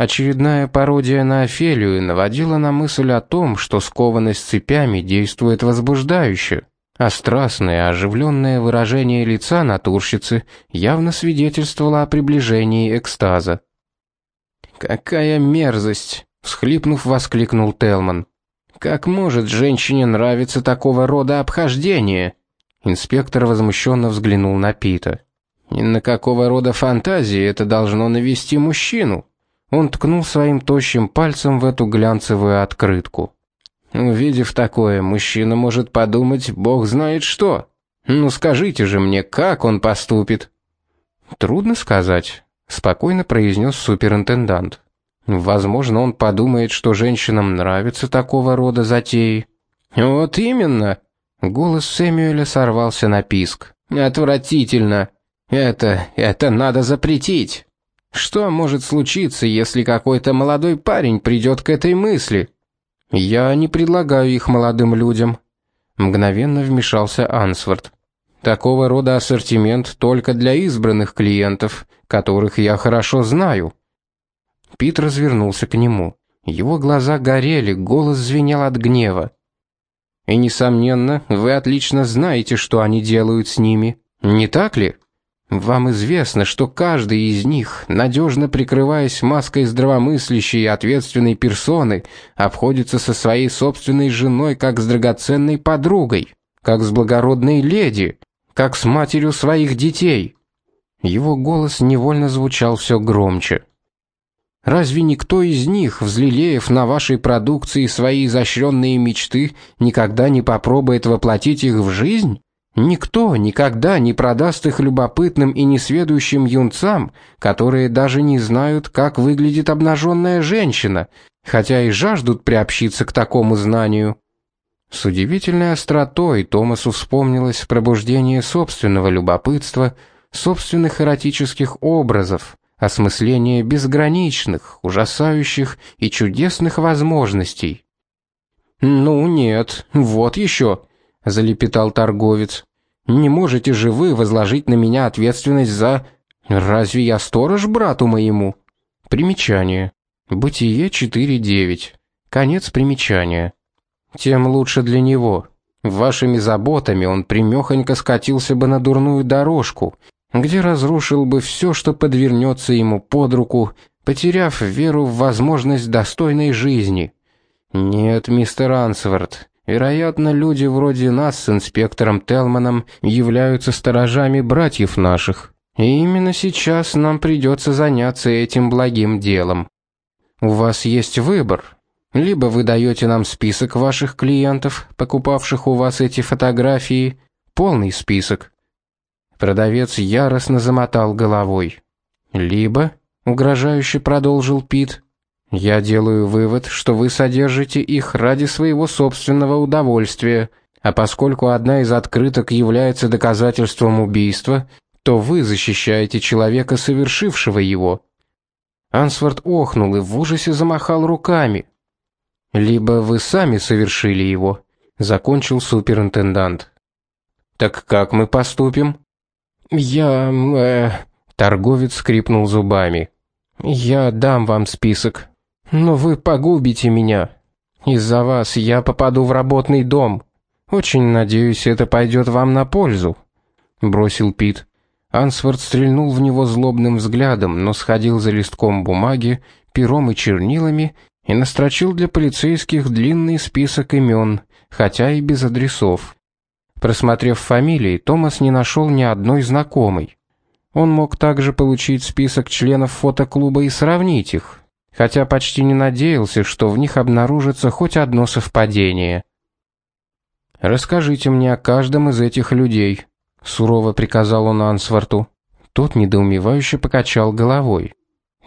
Очередная пародия на Офелию наводила на мысль о том, что скованность цепями действует возбуждающе, а страстное, оживленное выражение лица натурщицы явно свидетельствовало о приближении экстаза. «Какая мерзость!» — всхлипнув, воскликнул Телман. «Как может женщине нравиться такого рода обхождение?» Инспектор возмущенно взглянул на Пита. «И на какого рода фантазии это должно навести мужчину?» Он ткнул своим тощим пальцем в эту глянцевую открытку. Увидев такое, мужчина может подумать, бог знает что. Ну скажите же мне, как он поступит? Трудно сказать, спокойно произнес суперинтендант. Возможно, он подумает, что женщинам нравятся такого рода затеи. Вот именно. Голос Сэмюэля сорвался на писк. Отвратительно. Это это надо запретить. Что может случиться, если какой-то молодой парень придет к этой мысли? Я не предлагаю их молодым людям, мгновенно вмешался Ансворт. Такого рода ассортимент только для избранных клиентов, которых я хорошо знаю. Пит развернулся к нему. Его глаза горели, голос звенел от гнева. И несомненно, вы отлично знаете, что они делают с ними, не так ли? Вам известно, что каждый из них, надежно прикрываясь маской здравомыслящей и ответственной персоны, обходится со своей собственной женой как с драгоценной подругой, как с благородной леди, как с матерью своих детей. Его голос невольно звучал все громче. Разве никто из них, взлелеев на вашей продукции свои изощренные мечты, никогда не попробует воплотить их в жизнь? Никто никогда не продаст их любопытным и несведущим юнцам, которые даже не знают, как выглядит обнаженная женщина, хотя и жаждут приобщиться к такому знанию. С удивительной остротой Томасу вспомнилось пробуждение собственного любопытства, собственных эротических образов, осмысление безграничных, ужасающих и чудесных возможностей. Ну нет, вот еще залепетал торговец. Не можете же вы возложить на меня ответственность за Разве я сторож брату моему? Примечание. Бытие 4:9. Конец примечания. Тем лучше для него. Вашими заботами он примехонько скатился бы на дурную дорожку, где разрушил бы все, что подвернется ему под руку, потеряв веру в возможность достойной жизни. Нет, мистер Ансворт, Вероятно, люди вроде нас с инспектором Телманом являются сторожами братьев наших. И именно сейчас нам придется заняться этим благим делом. У вас есть выбор. Либо вы даете нам список ваших клиентов, покупавших у вас эти фотографии, полный список. Продавец яростно замотал головой. Либо, угрожающе продолжил Пит, я делаю вывод, что вы содержите их ради своего собственного удовольствия, а поскольку одна из открыток является доказательством убийства, то вы защищаете человека, совершившего его. Ансворт охнул и в ужасе замахал руками. Либо вы сами совершили его, закончил суперинтендант. Так как мы поступим? Я, э, торговец скрипнул зубами. Я дам вам список, но вы погубите меня. Из-за вас я попаду в работный дом. Очень надеюсь, это пойдет вам на пользу, бросил Пит. Ансворт стрельнул в него злобным взглядом, но сходил за листком бумаги, пером и чернилами и настрочил для полицейских длинный список имен, хотя и без адресов. Просмотрев фамилии, Томас не нашел ни одной знакомой. Он мог также получить список членов фотоклуба и сравнить их, хотя почти не надеялся, что в них обнаружится хоть одно совпадение. Расскажите мне о каждом из этих людей, сурово приказал он Ансварту. Тот недоумевающе покачал головой.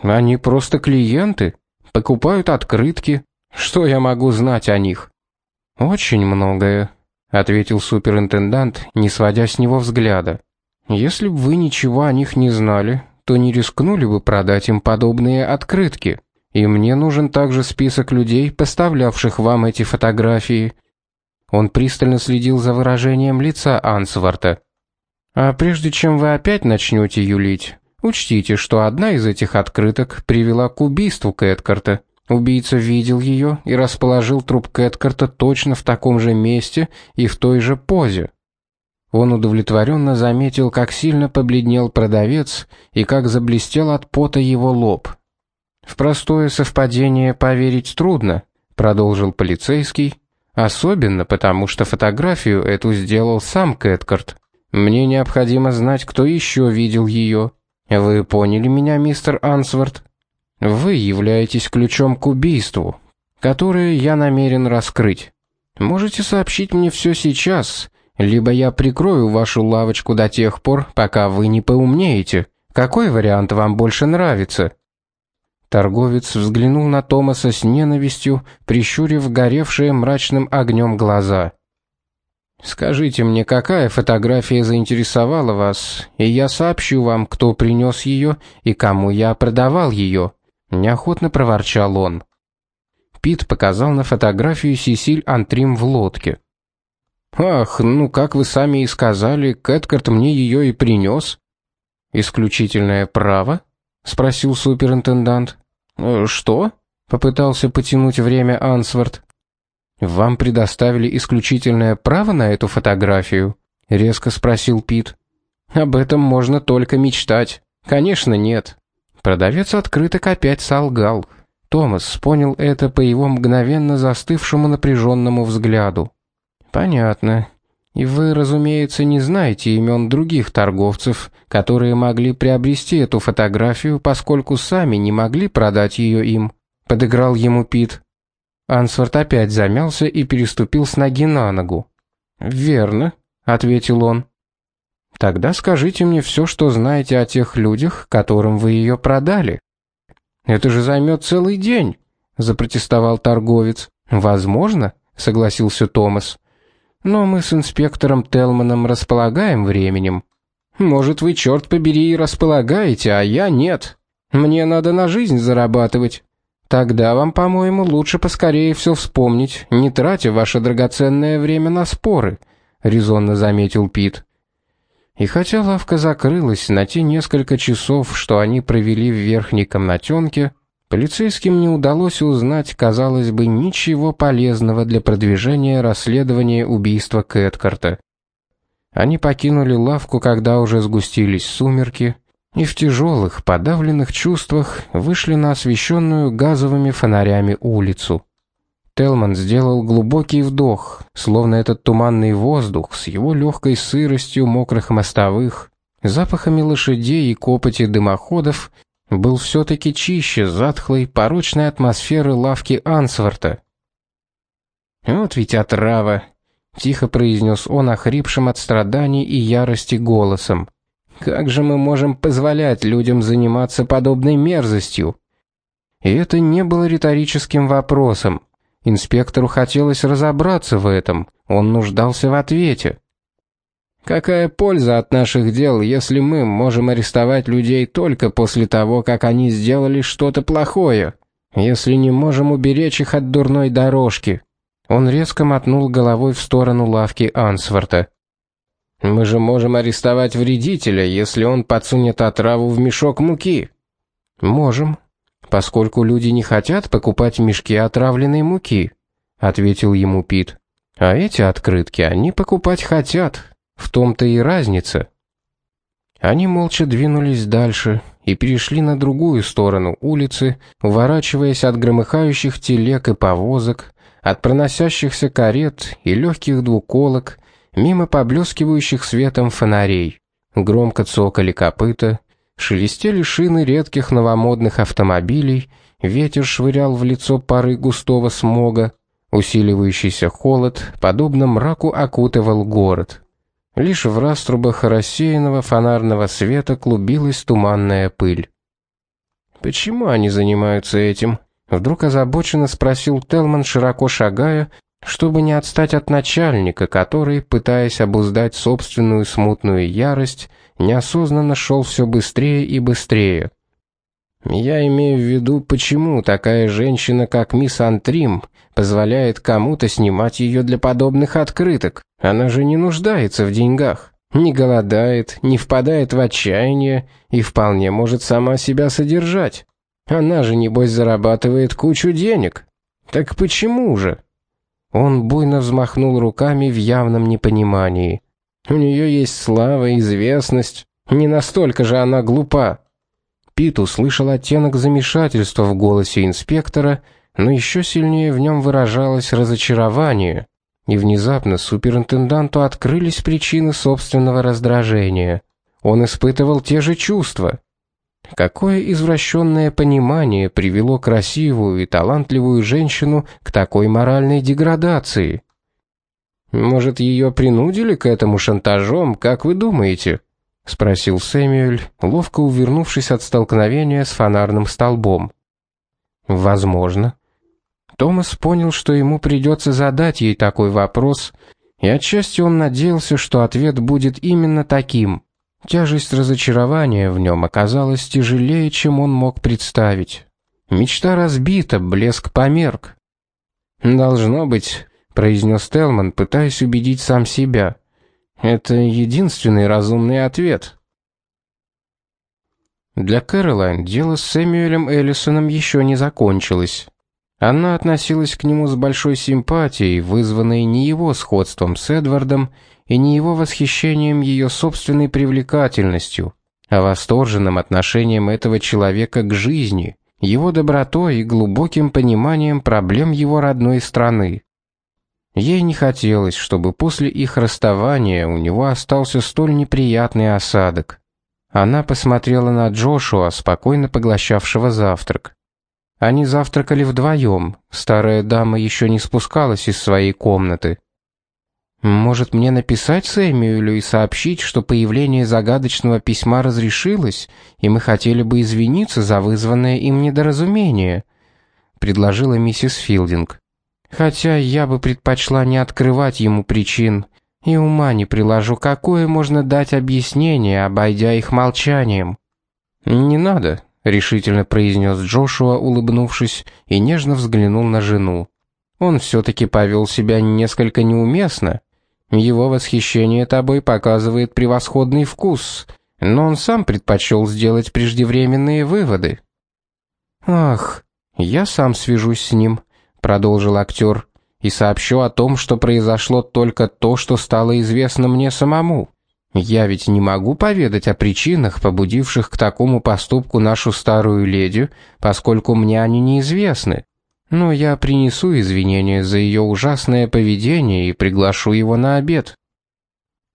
Они просто клиенты, покупают открытки. Что я могу знать о них? Очень многое, ответил суперинтендант, не сводя с него взгляда. Если бы вы ничего о них не знали, то не рискнули бы продать им подобные открытки. И мне нужен также список людей, поставлявших вам эти фотографии. Он пристально следил за выражением лица Ансварта. А прежде чем вы опять начнете юлить, Учтите, что одна из этих открыток привела к убийству Кэткарта. Убийца видел ее и расположил труп Кэткарта точно в таком же месте и в той же позе. Он удовлетворенно заметил, как сильно побледнел продавец и как заблестел от пота его лоб. В простое совпадение поверить трудно, продолжил полицейский, особенно потому, что фотографию эту сделал сам Кэткарт. Мне необходимо знать, кто еще видел ее. Вы поняли меня, мистер Ансворт? Вы являетесь ключом к убийству, которое я намерен раскрыть. Можете сообщить мне все сейчас, либо я прикрою вашу лавочку до тех пор, пока вы не поумнеете. Какой вариант вам больше нравится? Торговец взглянул на Томаса с ненавистью, прищурив горевшие мрачным огнем глаза. Скажите мне, какая фотография заинтересовала вас, и я сообщу вам, кто принес ее и кому я продавал ее. неохотно проворчал он. Пит показал на фотографию Сесиль Антрим в лодке. Ах, ну как вы сами и сказали, Кэткарт мне ее и принес. Исключительное право? спросил суперинтендант. «Э, что? попытался потянуть время Ансворт. Вам предоставили исключительное право на эту фотографию? резко спросил Пит. Об этом можно только мечтать. Конечно, нет. Продавец открыток опять солгал. Томас понял это по его мгновенно застывшему напряженному взгляду. Понятно. И вы, разумеется, не знаете имен других торговцев, которые могли приобрести эту фотографию, поскольку сами не могли продать ее им. Подыграл ему Пит. Ансворт опять замялся и переступил с ноги на ногу. "Верно", ответил он. "Тогда скажите мне все, что знаете о тех людях, которым вы ее продали". "Это же займет целый день", запротестовал торговец. "Возможно", согласился Томас. "Но мы с инспектором Телманом располагаем временем. Может, вы черт побери и располагаете, а я нет. Мне надо на жизнь зарабатывать". Тогда вам, по-моему, лучше поскорее все вспомнить, не тратя ваше драгоценное время на споры, резонно заметил Пит. И хотя лавка закрылась на те несколько часов, что они провели в верхней комнатенке, полицейским не удалось узнать, казалось бы, ничего полезного для продвижения расследования убийства Кэткарта. Они покинули лавку, когда уже сгустились сумерки, и в тяжелых, подавленных чувствах вышли на освещенную газовыми фонарями улицу. Телман сделал глубокий вдох, словно этот туманный воздух с его легкой сыростью мокрых мостовых, запахами лошадей и копоти дымоходов был все таки чище затхлой, порочной атмосферы лавки Ансворта. Вот ведь отрава, тихо произнес он охрипшим от страданий и ярости голосом. Как же мы можем позволять людям заниматься подобной мерзостью? И это не было риторическим вопросом. Инспектору хотелось разобраться в этом. Он нуждался в ответе. Какая польза от наших дел, если мы можем арестовать людей только после того, как они сделали что-то плохое, если не можем уберечь их от дурной дорожки? Он резко мотнул головой в сторону лавки Ансворта. Мы же можем арестовать вредителя, если он подсунет отраву в мешок муки. Можем, поскольку люди не хотят покупать мешки отравленной муки, ответил ему Пит. А эти открытки они покупать хотят. В том-то и разница. Они молча двинулись дальше и перешли на другую сторону улицы, уворачиваясь от громыхающих телег и повозок, от проносящихся карет и легких двуколок, мимо поблескивающих светом фонарей. Громко цокали копыта, шелестели шины редких новомодных автомобилей, ветер швырял в лицо пары густого смога, усиливающийся холод, подобно мраку, окутывал город. Лишь в раструбах рассеянного фонарного света клубилась туманная пыль. Почему они занимаются этим? Вдруг озабоченно спросил Телман, широко шагая чтобы не отстать от начальника, который, пытаясь обуздать собственную смутную ярость, неосознанно шел все быстрее и быстрее. Я имею в виду, почему такая женщина, как мисс Антрим, позволяет кому-то снимать ее для подобных открыток. Она же не нуждается в деньгах. Не голодает, не впадает в отчаяние и вполне может сама себя содержать. Она же, небось, зарабатывает кучу денег. Так почему же?» Он буйно взмахнул руками в явном непонимании. «У нее есть слава, известность. Не настолько же она глупа». Пит услышал оттенок замешательства в голосе инспектора, но еще сильнее в нем выражалось разочарование. И внезапно суперинтенданту открылись причины собственного раздражения. Он испытывал те же чувства. Какое извращенное понимание привело красивую и талантливую женщину к такой моральной деградации? Может, ее принудили к этому шантажом, как вы думаете? Спросил Сэмюэль, ловко увернувшись от столкновения с фонарным столбом. Возможно. Томас понял, что ему придется задать ей такой вопрос, и отчасти он надеялся, что ответ будет именно таким. Тяжесть разочарования в нем оказалась тяжелее, чем он мог представить. Мечта разбита, блеск померк. Должно быть, произнес Телман, пытаясь убедить сам себя. Это единственный разумный ответ. Для Кэролайн дело с Сэмюэлем Эллисоном еще не закончилось. Она относилась к нему с большой симпатией, вызванной не его сходством с Эдвардом и не его восхищением ее собственной привлекательностью, а восторженным отношением этого человека к жизни, его добротой и глубоким пониманием проблем его родной страны. Ей не хотелось, чтобы после их расставания у него остался столь неприятный осадок. Она посмотрела на Джошуа, спокойно поглощавшего завтрак. Они завтракали вдвоем. Старая дама еще не спускалась из своей комнаты. Может, мне написать Сэмюэлю и сообщить, что появление загадочного письма разрешилось, и мы хотели бы извиниться за вызванное им недоразумение, предложила миссис Филдинг. Хотя я бы предпочла не открывать ему причин, и ума не приложу, какое можно дать объяснение, обойдя их молчанием. Не надо, решительно произнес Джошуа, улыбнувшись, и нежно взглянул на жену. Он все таки повел себя несколько неуместно. Его восхищение тобой показывает превосходный вкус, но он сам предпочел сделать преждевременные выводы. Ах, я сам свяжусь с ним, продолжил актер, и сообщу о том, что произошло только то, что стало известно мне самому. Я ведь не могу поведать о причинах, побудивших к такому поступку нашу старую леди, поскольку мне они неизвестны но я принесу извинения за ее ужасное поведение и приглашу его на обед.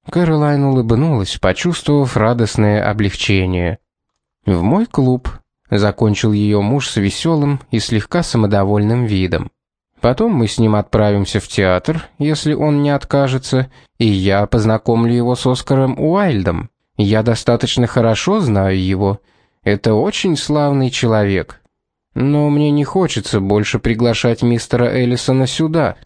Кэролайн улыбнулась, почувствовав радостное облегчение. В мой клуб закончил ее муж с веселым и слегка самодовольным видом. Потом мы с ним отправимся в театр, если он не откажется, и я познакомлю его с Оскаром Уайльдом. Я достаточно хорошо знаю его. Это очень славный человек. Но мне не хочется больше приглашать мистера Эллисона сюда.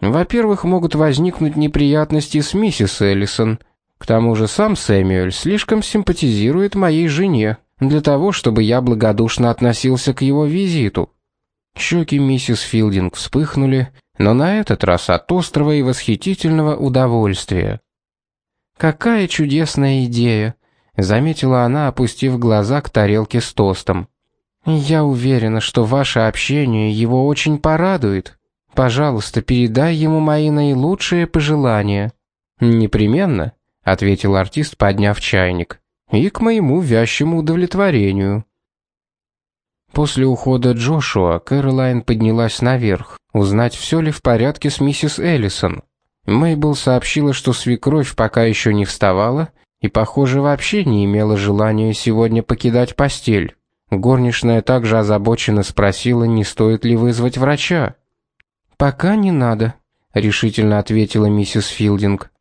Во-первых, могут возникнуть неприятности с миссис Эллисон. К тому же сам Сэмюэль слишком симпатизирует моей жене для того, чтобы я благодушно относился к его визиту. Щеки миссис Филдинг вспыхнули, но на этот раз от острого и восхитительного удовольствия. Какая чудесная идея, заметила она, опустив глаза к тарелке с тостом. Я уверена, что ваше общение его очень порадует. Пожалуйста, передай ему мои наилучшие пожелания. Непременно, ответил артист, подняв чайник. И к моему вящему удовлетворению. После ухода Джошуа Кэролайн поднялась наверх, узнать, все ли в порядке с миссис Эллисон. Мейбл сообщила, что свекровь пока еще не вставала и, похоже, вообще не имела желания сегодня покидать постель. Горничная также озабоченно спросила, не стоит ли вызвать врача. «Пока не надо», — решительно ответила миссис Филдинг.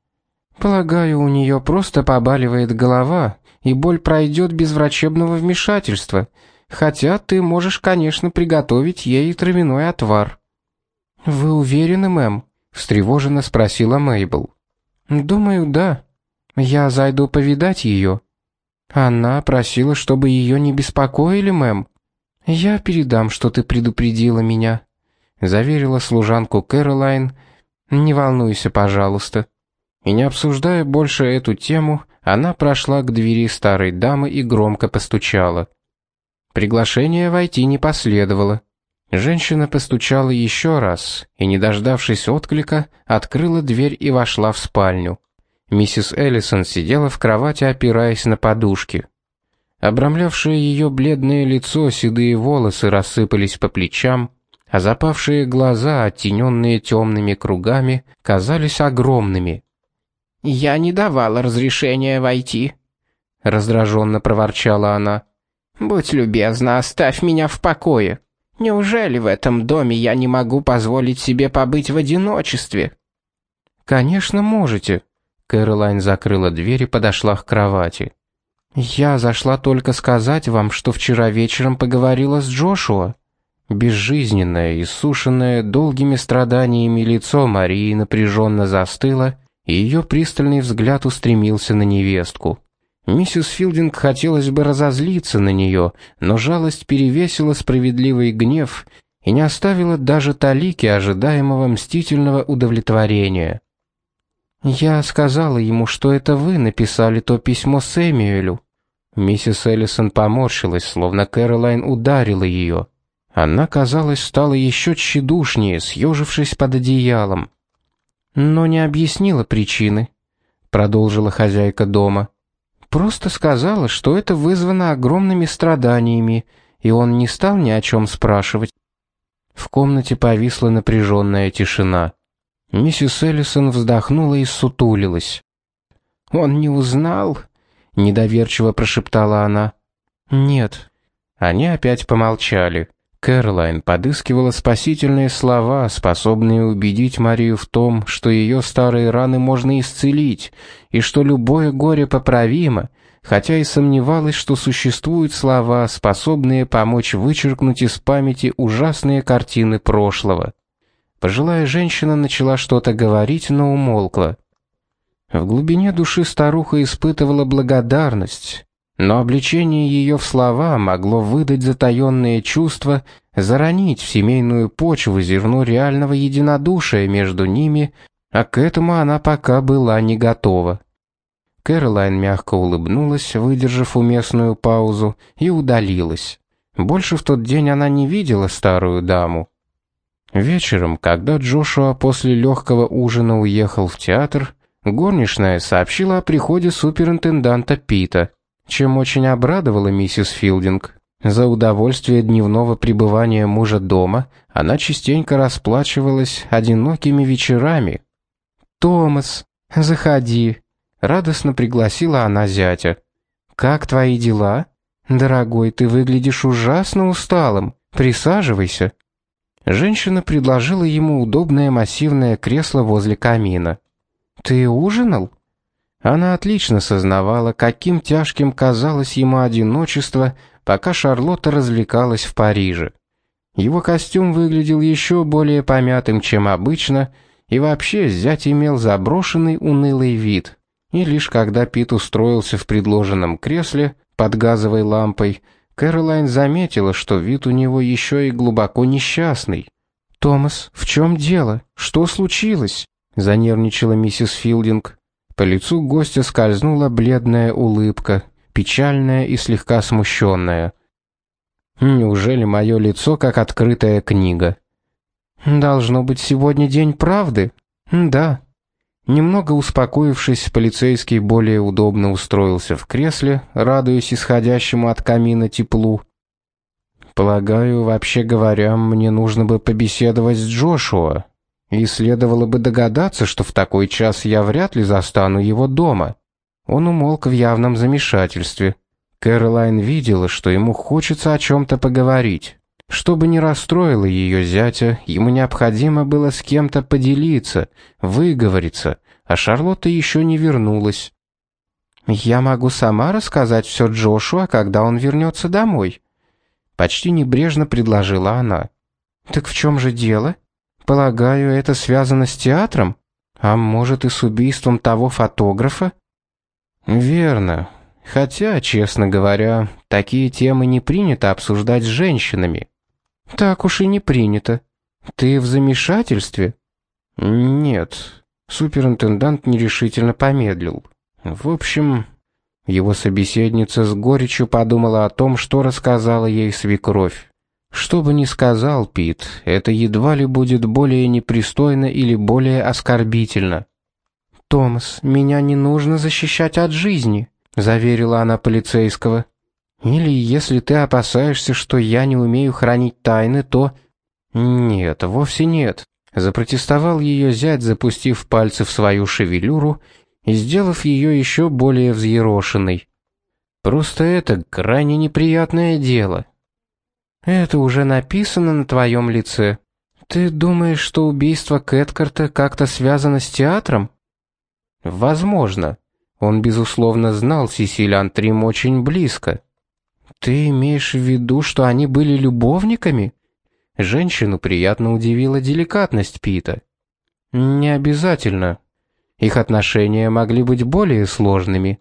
«Полагаю, у нее просто побаливает голова, и боль пройдет без врачебного вмешательства, хотя ты можешь, конечно, приготовить ей травяной отвар». «Вы уверены, мэм?» — встревоженно спросила Мейбл. «Думаю, да. Я зайду повидать ее». Она просила, чтобы ее не беспокоили, мэм. Я передам, что ты предупредила меня, заверила служанку Кэролайн. Не волнуйся, пожалуйста. И не обсуждая больше эту тему, она прошла к двери старой дамы и громко постучала. Приглашение войти не последовало. Женщина постучала еще раз и, не дождавшись отклика, открыла дверь и вошла в спальню. Миссис Эллисон сидела в кровати, опираясь на подушки. Обрамлявшее ее бледное лицо седые волосы рассыпались по плечам, а запавшие глаза, оттененные темными кругами, казались огромными. «Я не давала разрешения войти», — раздраженно проворчала она. «Будь любезна, оставь меня в покое. Неужели в этом доме я не могу позволить себе побыть в одиночестве?» «Конечно, можете». Кэролайн закрыла дверь и подошла к кровати. «Я зашла только сказать вам, что вчера вечером поговорила с Джошуа». Безжизненное, иссушенное долгими страданиями лицо Марии напряженно застыло, и ее пристальный взгляд устремился на невестку. Миссис Филдинг хотелось бы разозлиться на нее, но жалость перевесила справедливый гнев и не оставила даже талики ожидаемого мстительного удовлетворения. «Я сказала ему, что это вы написали то письмо Сэмюэлю». Миссис Эллисон поморщилась, словно Кэролайн ударила ее. Она, казалось, стала еще тщедушнее, съежившись под одеялом. «Но не объяснила причины», — продолжила хозяйка дома. «Просто сказала, что это вызвано огромными страданиями, и он не стал ни о чем спрашивать». В комнате повисла напряженная тишина. Миссис Эллисон вздохнула и сутулилась. «Он не узнал?» — недоверчиво прошептала она. «Нет». Они опять помолчали. Кэролайн подыскивала спасительные слова, способные убедить Марию в том, что ее старые раны можно исцелить, и что любое горе поправимо, хотя и сомневалась, что существуют слова, способные помочь вычеркнуть из памяти ужасные картины прошлого. Пожилая женщина начала что-то говорить, но умолкла. В глубине души старуха испытывала благодарность, но обличение ее в слова могло выдать затаенные чувства, заронить в семейную почву зерно реального единодушия между ними, а к этому она пока была не готова. Кэролайн мягко улыбнулась, выдержав уместную паузу, и удалилась. Больше в тот день она не видела старую даму. Вечером, когда Джошуа после легкого ужина уехал в театр, горничная сообщила о приходе суперинтенданта Пита, чем очень обрадовала миссис Филдинг. За удовольствие дневного пребывания мужа дома она частенько расплачивалась одинокими вечерами. «Томас, заходи», — радостно пригласила она зятя. «Как твои дела? Дорогой, ты выглядишь ужасно усталым. Присаживайся». Женщина предложила ему удобное массивное кресло возле камина. «Ты ужинал?» Она отлично сознавала, каким тяжким казалось ему одиночество, пока Шарлотта развлекалась в Париже. Его костюм выглядел еще более помятым, чем обычно, и вообще зять имел заброшенный унылый вид. И лишь когда Пит устроился в предложенном кресле под газовой лампой, Кэролайн заметила, что вид у него еще и глубоко несчастный. «Томас, в чем дело? Что случилось?» — занервничала миссис Филдинг. По лицу гостя скользнула бледная улыбка, печальная и слегка смущенная. «Неужели мое лицо как открытая книга?» «Должно быть сегодня день правды?» «Да». Немного успокоившись, полицейский более удобно устроился в кресле, радуясь исходящему от камина теплу. «Полагаю, вообще говоря, мне нужно бы побеседовать с Джошуа, и следовало бы догадаться, что в такой час я вряд ли застану его дома». Он умолк в явном замешательстве. Кэролайн видела, что ему хочется о чем-то поговорить. Чтобы не расстроило ее зятя, ему необходимо было с кем-то поделиться, выговориться, а Шарлотта еще не вернулась. «Я могу сама рассказать все Джошуа, когда он вернется домой», — почти небрежно предложила она. «Так в чем же дело? Полагаю, это связано с театром? А может и с убийством того фотографа?» «Верно. Хотя, честно говоря, такие темы не принято обсуждать с женщинами». «Так уж и не принято. Ты в замешательстве?» «Нет. Суперинтендант нерешительно помедлил. В общем, его собеседница с горечью подумала о том, что рассказала ей свекровь. Что бы ни сказал Пит, это едва ли будет более непристойно или более оскорбительно. «Томас, меня не нужно защищать от жизни», — заверила она полицейского. «Или если ты опасаешься, что я не умею хранить тайны, то...» «Нет, вовсе нет», — запротестовал ее зять, запустив пальцы в свою шевелюру и сделав ее еще более взъерошенной. «Просто это крайне неприятное дело». Это уже написано на твоем лице. Ты думаешь, что убийство Кэткарта как-то связано с театром? Возможно. Он безусловно знал Сесиль Антрим очень близко. Ты имеешь в виду, что они были любовниками? Женщину приятно удивила деликатность Пита. Не обязательно. Их отношения могли быть более сложными.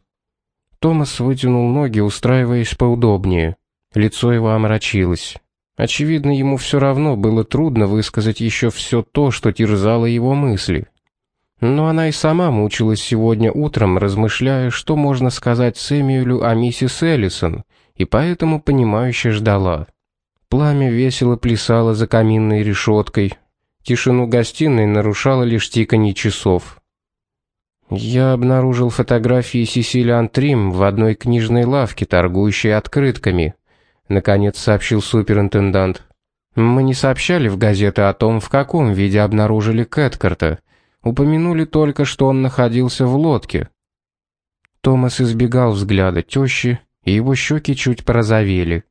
Томас вытянул ноги, устраиваясь поудобнее. Лицо его омрачилось. Очевидно, ему все равно было трудно высказать еще все то, что терзало его мысли. Но она и сама мучилась сегодня утром, размышляя, что можно сказать Сэмюэлю о миссис Эллисон, и поэтому понимающе ждала. Пламя весело плясало за каминной решеткой. Тишину гостиной нарушало лишь тиканье часов. Я обнаружил фотографии Сесили Антрим в одной книжной лавке, торгующей открытками наконец сообщил суперинтендант. Мы не сообщали в газеты о том, в каком виде обнаружили Кэткарта. Упомянули только, что он находился в лодке. Томас избегал взгляда тещи, и его щеки чуть порозовели.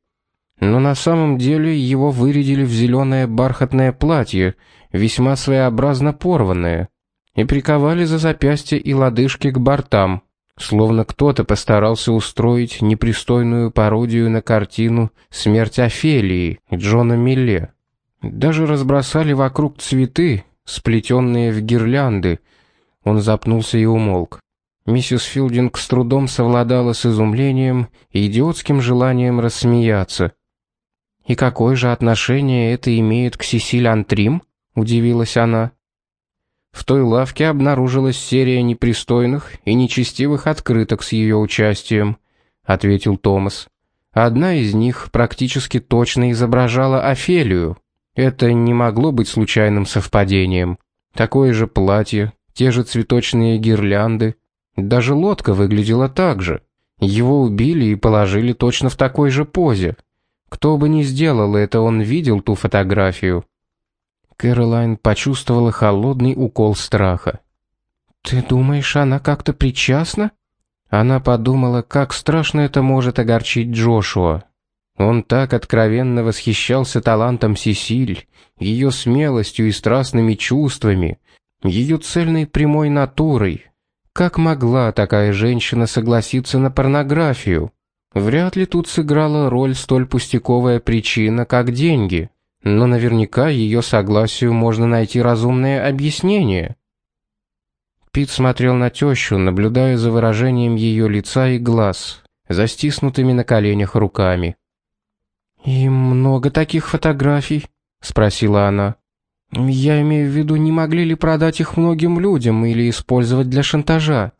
Но на самом деле его вырядили в зеленое бархатное платье, весьма своеобразно порванное, и приковали за запястья и лодыжки к бортам. Словно кто-то постарался устроить непристойную пародию на картину «Смерть Офелии» Джона Милле. Даже разбросали вокруг цветы, сплетенные в гирлянды. Он запнулся и умолк. Миссис Филдинг с трудом совладала с изумлением и идиотским желанием рассмеяться. «И какое же отношение это имеет к Сесиль Антрим?» — удивилась она. В той лавке обнаружилась серия непристойных и нечестивых открыток с ее участием, ответил Томас. Одна из них практически точно изображала Офелию. Это не могло быть случайным совпадением. Такое же платье, те же цветочные гирлянды, даже лодка выглядела так же. Его убили и положили точно в такой же позе. Кто бы ни сделал это, он видел ту фотографию. Кэролайн почувствовала холодный укол страха. «Ты думаешь, она как-то причастна?» Она подумала, как страшно это может огорчить Джошуа. Он так откровенно восхищался талантом Сесиль, ее смелостью и страстными чувствами, ее цельной прямой натурой. Как могла такая женщина согласиться на порнографию? Вряд ли тут сыграла роль столь пустяковая причина, как деньги но наверняка ее согласию можно найти разумное объяснение. Пит смотрел на тещу, наблюдая за выражением ее лица и глаз, застиснутыми на коленях руками. «И много таких фотографий?» — спросила она. «Я имею в виду, не могли ли продать их многим людям или использовать для шантажа?»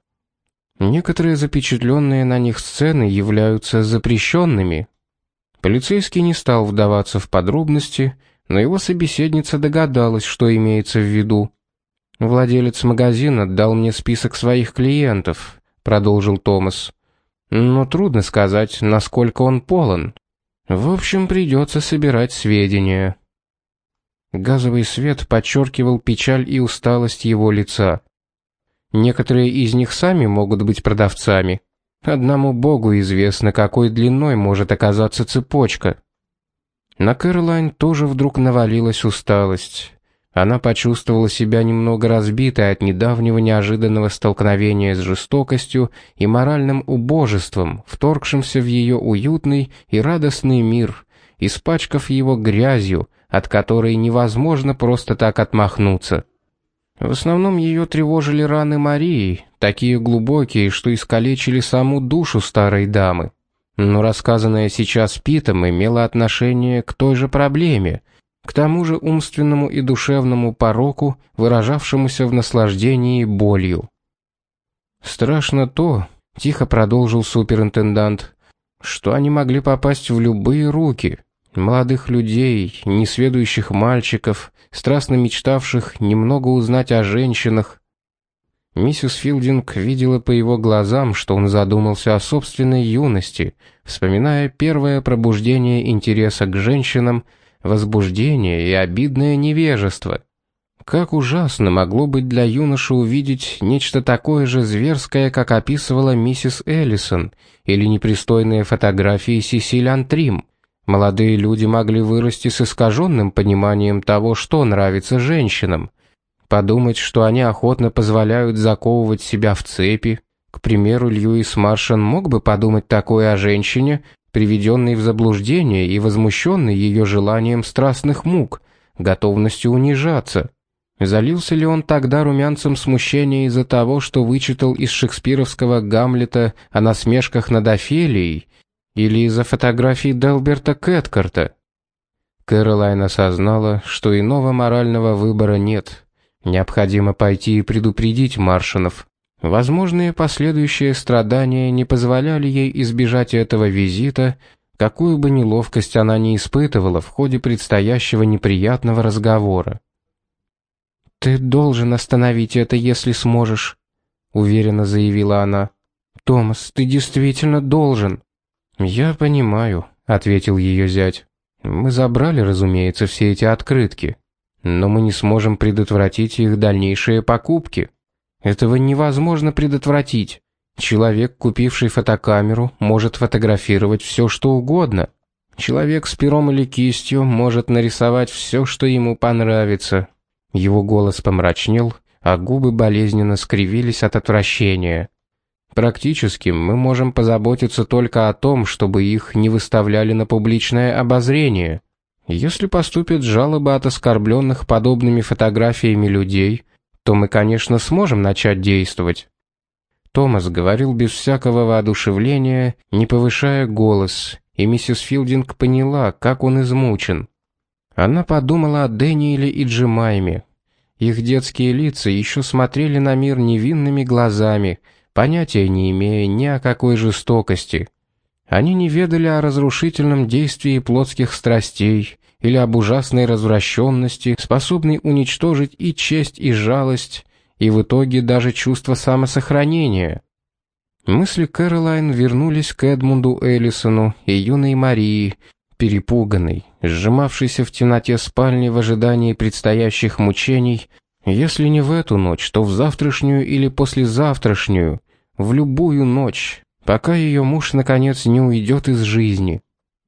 Некоторые запечатленные на них сцены являются запрещенными, Полицейский не стал вдаваться в подробности, но его собеседница догадалась, что имеется в виду. Владелец магазина дал мне список своих клиентов, продолжил Томас. Но трудно сказать, насколько он полон. В общем, придется собирать сведения. Газовый свет подчеркивал печаль и усталость его лица. Некоторые из них сами могут быть продавцами. Одному Богу известно, какой длиной может оказаться цепочка. На Кэролайн тоже вдруг навалилась усталость. Она почувствовала себя немного разбитой от недавнего неожиданного столкновения с жестокостью и моральным убожеством, вторгшимся в ее уютный и радостный мир, испачкав его грязью, от которой невозможно просто так отмахнуться. В основном ее тревожили раны Марии, такие глубокие, что искалечили саму душу старой дамы. Но рассказанное сейчас Питом имело отношение к той же проблеме, к тому же умственному и душевному пороку, выражавшемуся в наслаждении болью. Страшно то, тихо продолжил суперинтендант, что они могли попасть в любые руки, молодых людей, несведущих мальчиков, страстно мечтавших немного узнать о женщинах. Миссис Филдинг видела по его глазам, что он задумался о собственной юности, вспоминая первое пробуждение интереса к женщинам возбуждение и обидное невежество. Как ужасно могло быть для юноши увидеть нечто такое же зверское, как описывала миссис Эллисон, или непристойные фотографии Сесиль Антрим. Молодые люди могли вырасти с искаженным пониманием того, что нравится женщинам. Подумать, что они охотно позволяют заковывать себя в цепи. К примеру, Льюис Маршан мог бы подумать такое о женщине, приведенный в заблуждение и возмущенный ее желанием страстных мук, готовностью унижаться. Залился ли он тогда румянцем смущения из-за того, что вычитал из шекспировского Гамлета о насмешках над Офелией, или из-за фотографий Делберта Кэткарта? Кэролайн осознала, что иного морального выбора нет. Необходимо пойти и предупредить Маршинов. Возможные последующие страдания не позволяли ей избежать этого визита, какую бы неловкость она ни испытывала в ходе предстоящего неприятного разговора. «Ты должен остановить это, если сможешь», — уверенно заявила она. «Томас, ты действительно должен». «Я понимаю», — ответил ее зять. «Мы забрали, разумеется, все эти открытки, но мы не сможем предотвратить их дальнейшие покупки». Этого невозможно предотвратить. Человек, купивший фотокамеру, может фотографировать все, что угодно. Человек с пером или кистью может нарисовать все, что ему понравится. Его голос помрачнел, а губы болезненно скривились от отвращения. Практически мы можем позаботиться только о том, чтобы их не выставляли на публичное обозрение. Если поступят жалобы от оскорбленных подобными фотографиями людей, то мы, конечно, сможем начать действовать. Томас говорил без всякого воодушевления, не повышая голос, и миссис Филдинг поняла, как он измучен. Она подумала о Дэниеле и Джемайме. Их детские лица еще смотрели на мир невинными глазами, понятия не имея ни о какой жестокости. Они не ведали о разрушительном действии плотских страстей, или об ужасной развращенности, способной уничтожить и честь, и жалость, и в итоге даже чувство самосохранения. Мысли Кэролайн вернулись к Эдмунду Эллисону и юной Марии, перепуганной, сжимавшейся в темноте спальни в ожидании предстоящих мучений, если не в эту ночь, то в завтрашнюю или послезавтрашнюю, в любую ночь, пока ее муж наконец не уйдет из жизни.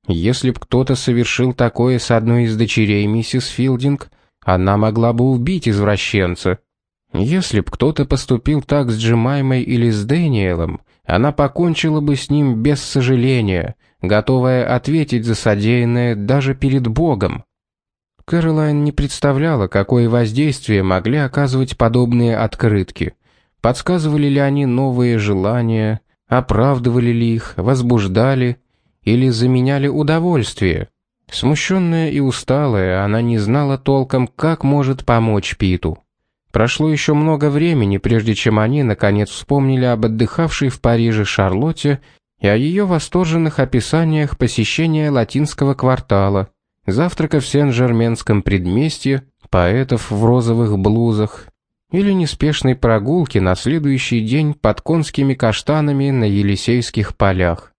Если б кто-то совершил такое с одной из дочерей миссис Филдинг, она могла бы убить извращенца. Если б кто-то поступил так с Джемаймой или с Дэниелом, она покончила бы с ним без сожаления, готовая ответить за содеянное даже перед Богом. Кэролайн не представляла, какое воздействие могли оказывать подобные открытки. Подсказывали ли они новые желания, оправдывали ли их, возбуждали или заменяли удовольствие. Смущенная и усталая, она не знала толком, как может помочь Питу. Прошло еще много времени, прежде чем они наконец вспомнили об отдыхавшей в Париже Шарлотте и о ее восторженных описаниях посещения латинского квартала, завтрака в Сен-Жерменском предместье, поэтов в розовых блузах или неспешной прогулки на следующий день под конскими каштанами на Елисейских полях.